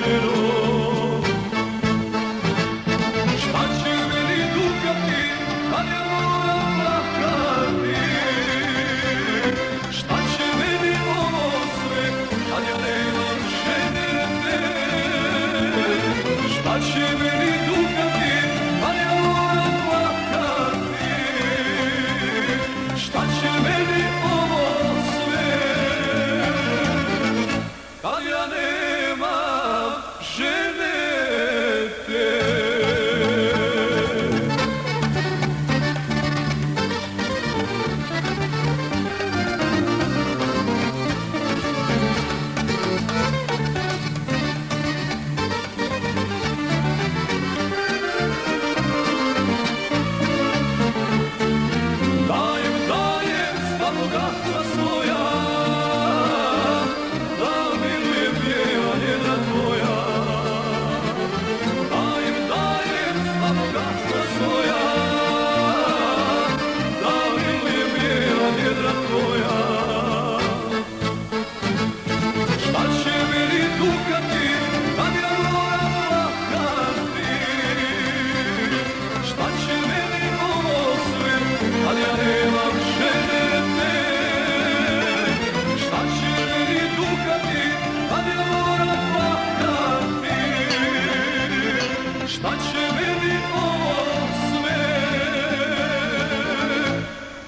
negro.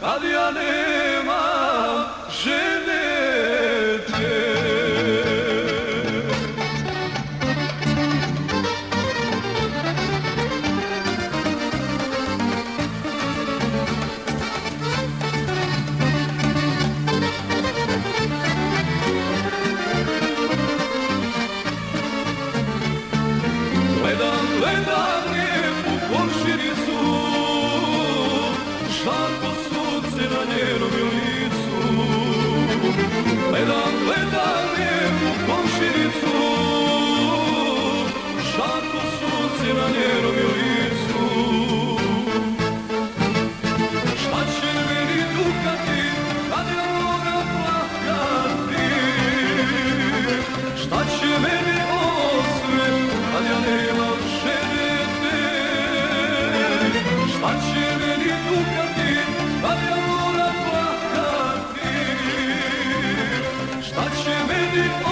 Kalyanı You.